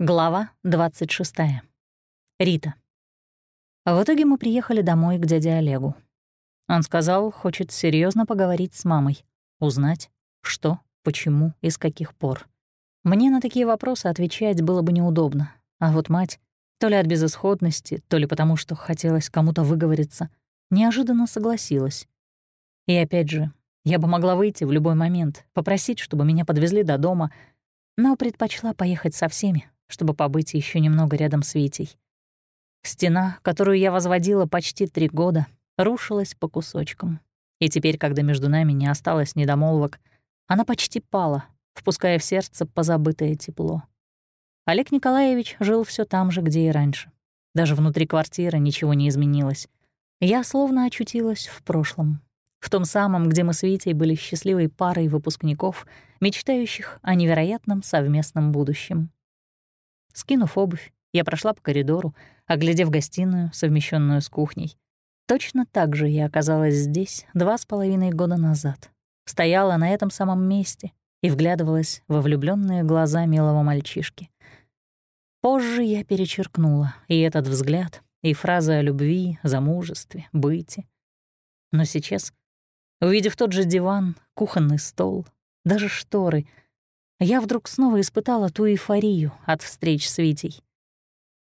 Глава 26. Рита. В итоге мы приехали домой к дяде Олегу. Он сказал, хочет серьезно поговорить с мамой, узнать, что, почему и с каких пор. Мне на такие вопросы отвечать было бы неудобно, а вот мать, то ли от безысходности, то ли потому, что хотелось кому-то выговориться, неожиданно согласилась. И опять же, я бы могла выйти в любой момент, попросить, чтобы меня подвезли до дома, но предпочла поехать со всеми, чтобы побыть еще немного рядом с Витей. Стена, которую я возводила почти три года, рушилась по кусочкам. И теперь, когда между нами не осталось недомолвок, она почти пала, впуская в сердце позабытое тепло. Олег Николаевич жил все там же, где и раньше. Даже внутри квартиры ничего не изменилось. Я словно очутилась в прошлом. В том самом, где мы с Витей были счастливой парой выпускников, мечтающих о невероятном совместном будущем. Скинув обувь, я прошла по коридору, оглядев гостиную, совмещенную с кухней. Точно так же я оказалась здесь два с половиной года назад. Стояла на этом самом месте и вглядывалась во влюбленные глаза милого мальчишки. Позже я перечеркнула и этот взгляд, и фразы о любви, замужестве, быте. Но сейчас, увидев тот же диван, кухонный стол, даже шторы — я вдруг снова испытала ту эйфорию от встреч с Витей.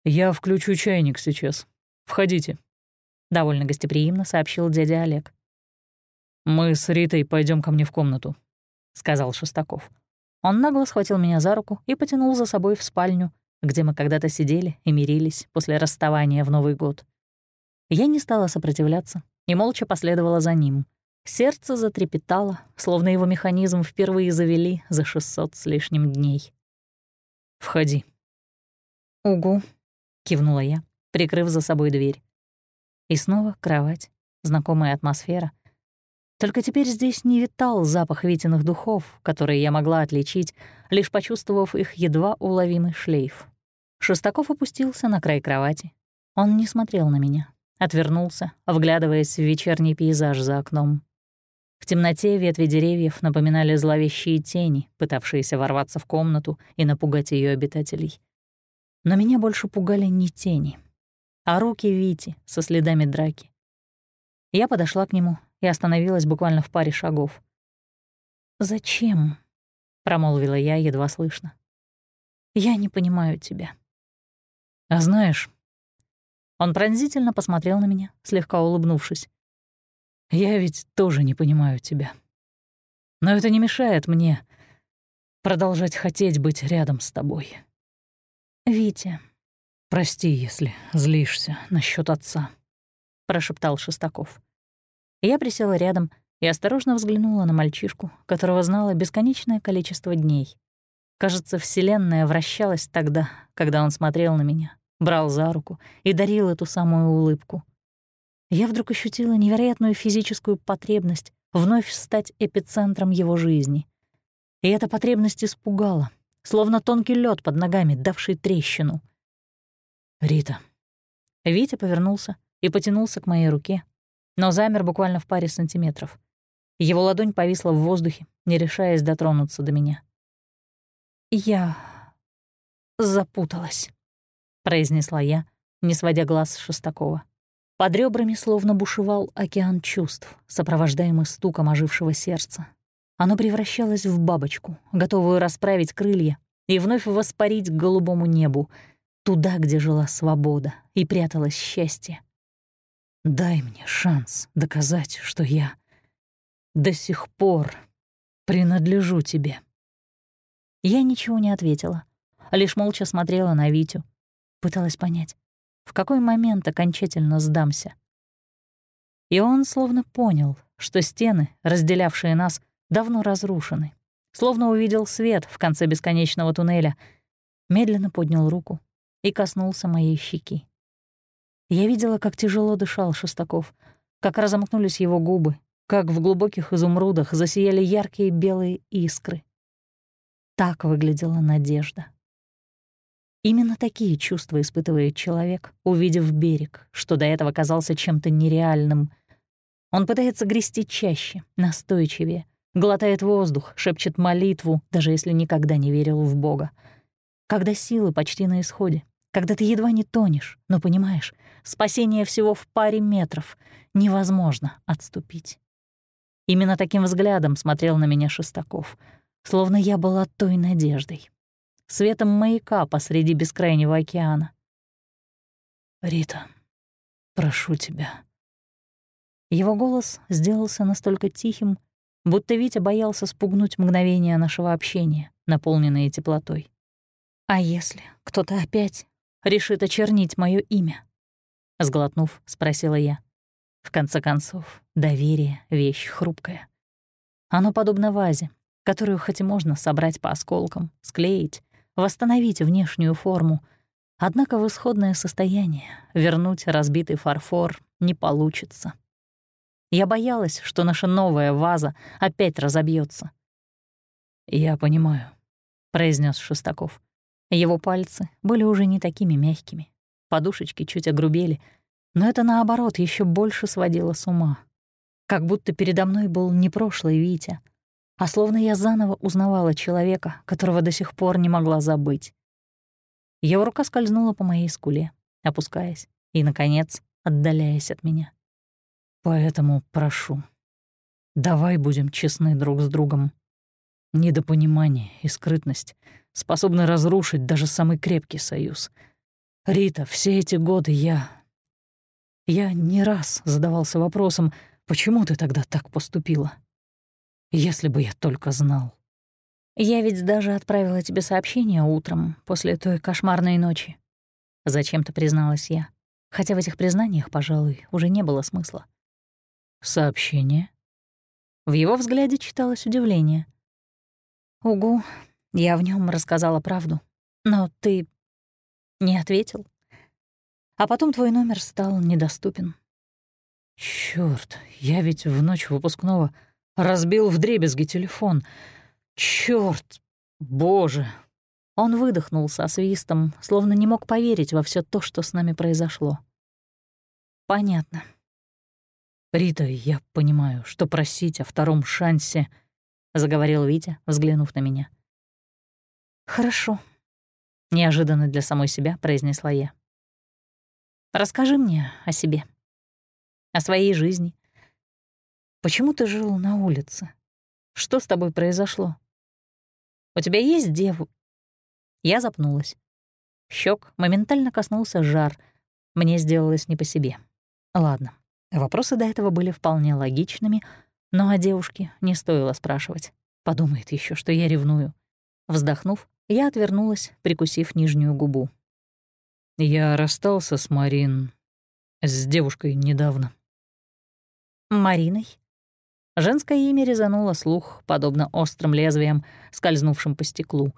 «Я включу чайник сейчас. Входите», — довольно гостеприимно сообщил дядя Олег. «Мы с Ритой пойдем ко мне в комнату», — сказал Шестаков. Он нагло схватил меня за руку и потянул за собой в спальню, где мы когда-то сидели и мирились после расставания в Новый год. Я не стала сопротивляться и молча последовала за ним — Сердце затрепетало, словно его механизм впервые завели за 600 с лишним дней. «Входи». «Угу», — кивнула я, прикрыв за собой дверь. И снова кровать, знакомая атмосфера. Только теперь здесь не витал запах Витиных духов, которые я могла отличить, лишь почувствовав их едва уловимый шлейф. Шестаков опустился на край кровати. Он не смотрел на меня, отвернулся, вглядываясь в вечерний пейзаж за окном. В темноте ветви деревьев напоминали зловещие тени, пытавшиеся ворваться в комнату и напугать ее обитателей. Но меня больше пугали не тени, а руки Вити со следами драки. Я подошла к нему и остановилась буквально в паре шагов. «Зачем?» — промолвила я едва слышно. «Я не понимаю тебя». «А знаешь...» Он пронзительно посмотрел на меня, слегка улыбнувшись. Я ведь тоже не понимаю тебя. Но это не мешает мне продолжать хотеть быть рядом с тобой. «Витя...» «Прости, если злишься насчет отца», — прошептал Шестаков. Я присела рядом и осторожно взглянула на мальчишку, которого знала бесконечное количество дней. Кажется, Вселенная вращалась тогда, когда он смотрел на меня, брал за руку и дарил эту самую улыбку я вдруг ощутила невероятную физическую потребность вновь стать эпицентром его жизни. И эта потребность испугала, словно тонкий лед под ногами, давший трещину. «Рита». Витя повернулся и потянулся к моей руке, но замер буквально в паре сантиметров. Его ладонь повисла в воздухе, не решаясь дотронуться до меня. «Я запуталась», — произнесла я, не сводя глаз с Шестакова. Под ребрами словно бушевал океан чувств, сопровождаемый стуком ожившего сердца. Оно превращалось в бабочку, готовую расправить крылья и вновь воспарить к голубому небу, туда, где жила свобода и пряталось счастье. «Дай мне шанс доказать, что я до сих пор принадлежу тебе». Я ничего не ответила, лишь молча смотрела на Витю, пыталась понять, в какой момент окончательно сдамся. И он словно понял, что стены, разделявшие нас, давно разрушены. Словно увидел свет в конце бесконечного туннеля, медленно поднял руку и коснулся моей щеки. Я видела, как тяжело дышал Шестаков, как разомкнулись его губы, как в глубоких изумрудах засияли яркие белые искры. Так выглядела надежда. Именно такие чувства испытывает человек, увидев берег, что до этого казался чем-то нереальным. Он пытается грести чаще, настойчивее, глотает воздух, шепчет молитву, даже если никогда не верил в Бога. Когда силы почти на исходе, когда ты едва не тонешь, но понимаешь, спасение всего в паре метров, невозможно отступить. Именно таким взглядом смотрел на меня Шестаков, словно я была той надеждой, светом маяка посреди бескрайнего океана. «Рита, прошу тебя». Его голос сделался настолько тихим, будто Витя боялся спугнуть мгновение нашего общения, наполненное теплотой. «А если кто-то опять решит очернить мое имя?» Сглотнув, спросила я. В конце концов, доверие — вещь хрупкая. Оно подобно вазе, которую хоть и можно собрать по осколкам, склеить, восстановить внешнюю форму, однако в исходное состояние вернуть разбитый фарфор не получится. Я боялась, что наша новая ваза опять разобьется. «Я понимаю», — произнес Шестаков. Его пальцы были уже не такими мягкими. Подушечки чуть огрубели, но это, наоборот, еще больше сводило с ума. Как будто передо мной был не прошлый Витя, а словно я заново узнавала человека, которого до сих пор не могла забыть. Его рука скользнула по моей скуле, опускаясь и, наконец, отдаляясь от меня. Поэтому прошу, давай будем честны друг с другом. Недопонимание и скрытность способны разрушить даже самый крепкий союз. Рита, все эти годы я... Я не раз задавался вопросом, почему ты тогда так поступила? Если бы я только знал. Я ведь даже отправила тебе сообщение утром после той кошмарной ночи. Зачем-то призналась я, хотя в этих признаниях, пожалуй, уже не было смысла. «Сообщение?» В его взгляде читалось удивление. «Угу, я в нем рассказала правду, но ты не ответил. А потом твой номер стал недоступен». Чёрт, я ведь в ночь выпускного разбил вдребезги телефон. Чёрт, боже!» Он выдохнул со свистом, словно не мог поверить во все то, что с нами произошло. «Понятно», «Рита, я понимаю, что просить о втором шансе...» — заговорил Витя, взглянув на меня. «Хорошо», — неожиданно для самой себя произнесла я. «Расскажи мне о себе, о своей жизни. Почему ты жил на улице? Что с тобой произошло? У тебя есть деву...» Я запнулась. Щек моментально коснулся жар. Мне сделалось не по себе. Ладно, Вопросы до этого были вполне логичными, но о девушке не стоило спрашивать. Подумает еще, что я ревную. Вздохнув, я отвернулась, прикусив нижнюю губу. Я расстался с Марин... с девушкой недавно. Мариной? Женское имя резануло слух, подобно острым лезвиям, скользнувшим по стеклу.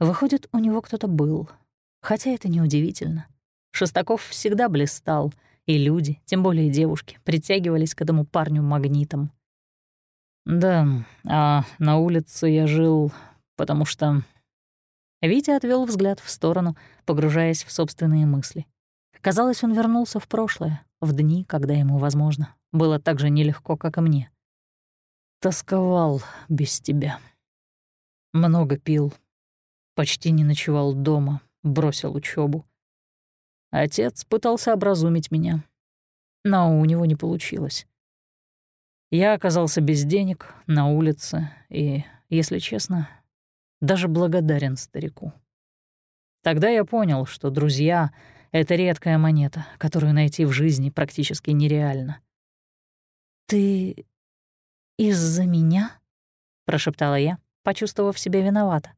Выходит, у него кто-то был. Хотя это неудивительно. Шестаков всегда блистал — и люди, тем более девушки, притягивались к этому парню магнитом. «Да, а на улице я жил, потому что...» Витя отвел взгляд в сторону, погружаясь в собственные мысли. Казалось, он вернулся в прошлое, в дни, когда ему, возможно, было так же нелегко, как и мне. Тосковал без тебя. Много пил, почти не ночевал дома, бросил учебу. Отец пытался образумить меня, но у него не получилось. Я оказался без денег, на улице, и, если честно, даже благодарен старику. Тогда я понял, что друзья — это редкая монета, которую найти в жизни практически нереально. «Ты из-за меня?» — прошептала я, почувствовав себя виновата.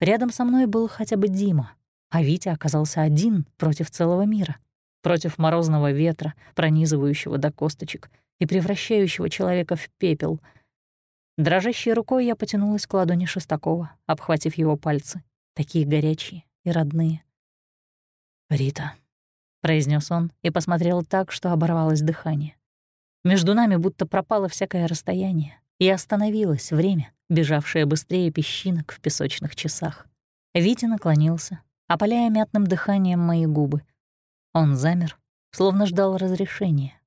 Рядом со мной был хотя бы Дима, а Витя оказался один против целого мира, против морозного ветра, пронизывающего до косточек и превращающего человека в пепел. Дрожащей рукой я потянулась к ладони Шестакова, обхватив его пальцы, такие горячие и родные. «Рита», — произнес он и посмотрел так, что оборвалось дыхание. Между нами будто пропало всякое расстояние, и остановилось время, бежавшее быстрее песчинок в песочных часах. Витя наклонился, опаляя мятным дыханием мои губы. Он замер, словно ждал разрешения,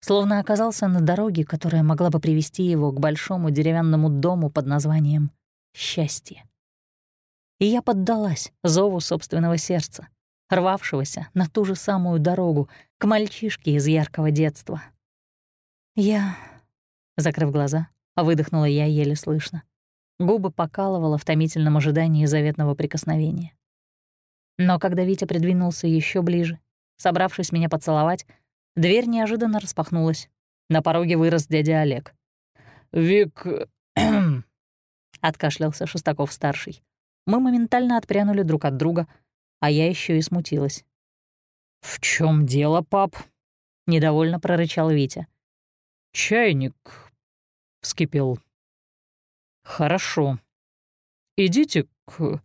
словно оказался на дороге, которая могла бы привести его к большому деревянному дому под названием «Счастье». И я поддалась зову собственного сердца, рвавшегося на ту же самую дорогу к мальчишке из яркого детства. Я, закрыв глаза, выдохнула я еле слышно. Губы покалывала в томительном ожидании заветного прикосновения. Но когда Витя придвинулся еще ближе, собравшись меня поцеловать, дверь неожиданно распахнулась. На пороге вырос дядя Олег. «Вик...» — откашлялся Шестаков-старший. Мы моментально отпрянули друг от друга, а я еще и смутилась. «В чем дело, пап?» — недовольно прорычал Витя. «Чайник вскипел. Хорошо. Идите к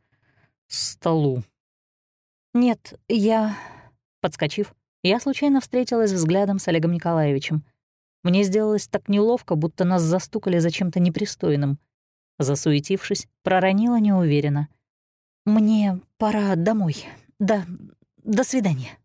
столу». «Нет, я...» Подскочив, я случайно встретилась взглядом с Олегом Николаевичем. Мне сделалось так неловко, будто нас застукали за чем-то непристойным. Засуетившись, проронила неуверенно. «Мне пора домой. Да, до свидания».